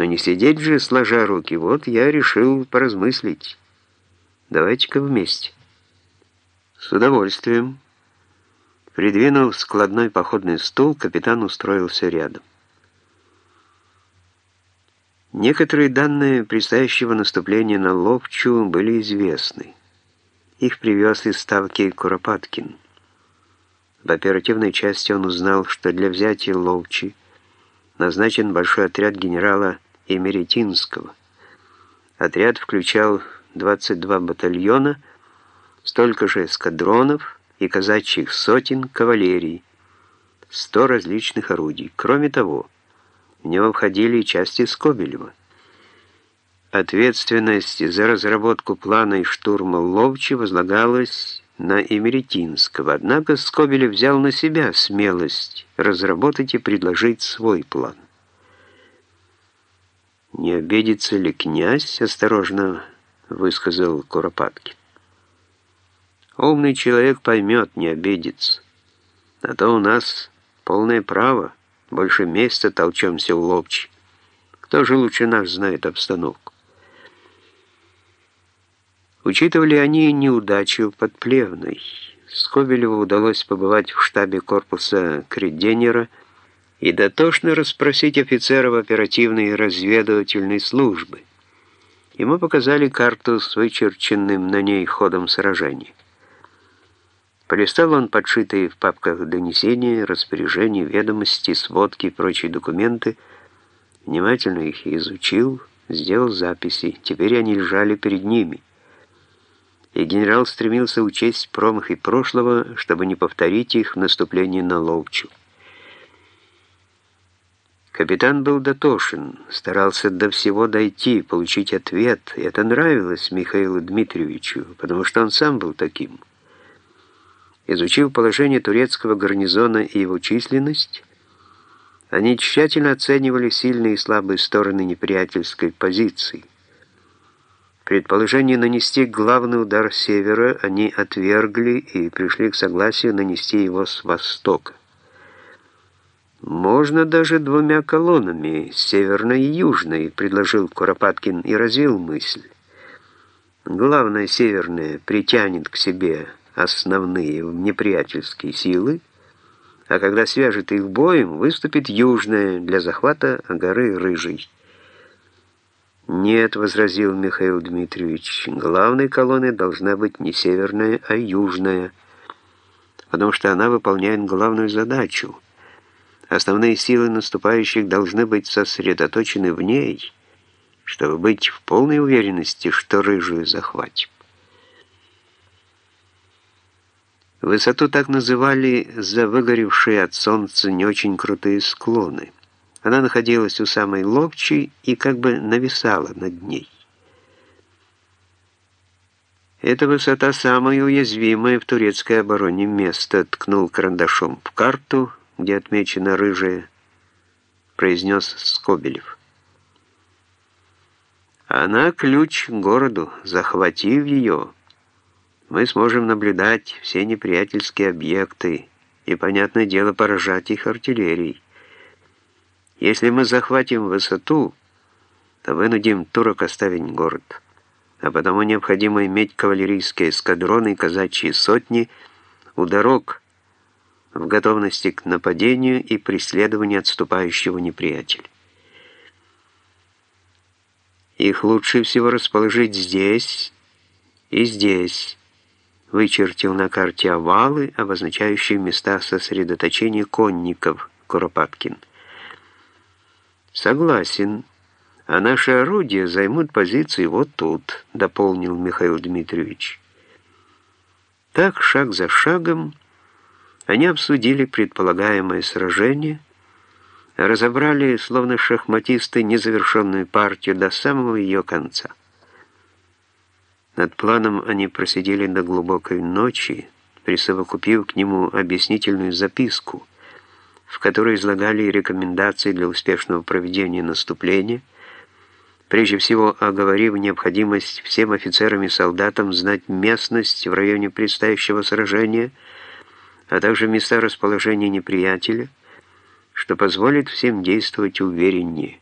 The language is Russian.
Но не сидеть же, сложа руки. Вот я решил поразмыслить. Давайте-ка вместе. С удовольствием. Придвинув складной походный стул, капитан устроился рядом. Некоторые данные предстоящего наступления на Ловчу были известны. Их привез из ставки Куропаткин. В оперативной части он узнал, что для взятия Ловчи назначен большой отряд генерала Эмеретинского. Отряд включал 22 батальона, столько же эскадронов и казачьих сотен кавалерии, 100 различных орудий. Кроме того, в него входили и части Скобелева. Ответственность за разработку плана и штурма Ловчи возлагалась на Эмеретинского, однако Скобелев взял на себя смелость разработать и предложить свой план. «Не обидится ли князь?» — осторожно высказал Куропаткин. «Умный человек поймет, не обидится. А то у нас полное право, больше месяца толчемся у Ловчи. Кто же лучше нас знает обстановку?» Учитывали они неудачу под Плевной. Скобелеву удалось побывать в штабе корпуса Креденера и дотошно расспросить офицеров оперативной и разведывательной службы. Ему показали карту с вычерченным на ней ходом сражения. Полистал он подшитые в папках донесения, распоряжения, ведомости, сводки и прочие документы, внимательно их изучил, сделал записи. Теперь они лежали перед ними и генерал стремился учесть промахи прошлого, чтобы не повторить их в наступлении на Ловчу. Капитан был дотошен, старался до всего дойти, получить ответ, это нравилось Михаилу Дмитриевичу, потому что он сам был таким. Изучив положение турецкого гарнизона и его численность, они тщательно оценивали сильные и слабые стороны неприятельской позиции. Предположение нанести главный удар с севера они отвергли и пришли к согласию нанести его с востока. «Можно даже двумя колоннами, северной и южной», — предложил Куропаткин и развил мысль. «Главная северная притянет к себе основные неприятельские силы, а когда свяжет их боем, выступит южная для захвата горы Рыжий». «Нет», — возразил Михаил Дмитриевич, — «главной колонной должна быть не северная, а южная, потому что она выполняет главную задачу. Основные силы наступающих должны быть сосредоточены в ней, чтобы быть в полной уверенности, что рыжую захватим». Высоту так называли за выгоревшие от солнца не очень крутые склоны. Она находилась у самой локчи и как бы нависала над ней. «Эта высота самая уязвимая в турецкой обороне место», ткнул карандашом в карту, где отмечена рыжая, произнес Скобелев. «Она ключ к городу. Захватив ее, мы сможем наблюдать все неприятельские объекты и, понятное дело, поражать их артиллерией. Если мы захватим высоту, то вынудим турок оставить город. А потому необходимо иметь кавалерийские эскадроны и казачьи сотни у дорог в готовности к нападению и преследованию отступающего неприятеля. Их лучше всего расположить здесь и здесь, вычертил на карте овалы, обозначающие места сосредоточения конников Куропаткин. «Согласен. А наши орудия займут позиции вот тут», — дополнил Михаил Дмитриевич. Так, шаг за шагом, они обсудили предполагаемое сражение, разобрали, словно шахматисты, незавершенную партию до самого ее конца. Над планом они просидели до глубокой ночи, присовокупив к нему объяснительную записку — в которой излагали рекомендации для успешного проведения наступления, прежде всего оговорив необходимость всем офицерам и солдатам знать местность в районе предстоящего сражения, а также места расположения неприятеля, что позволит всем действовать увереннее.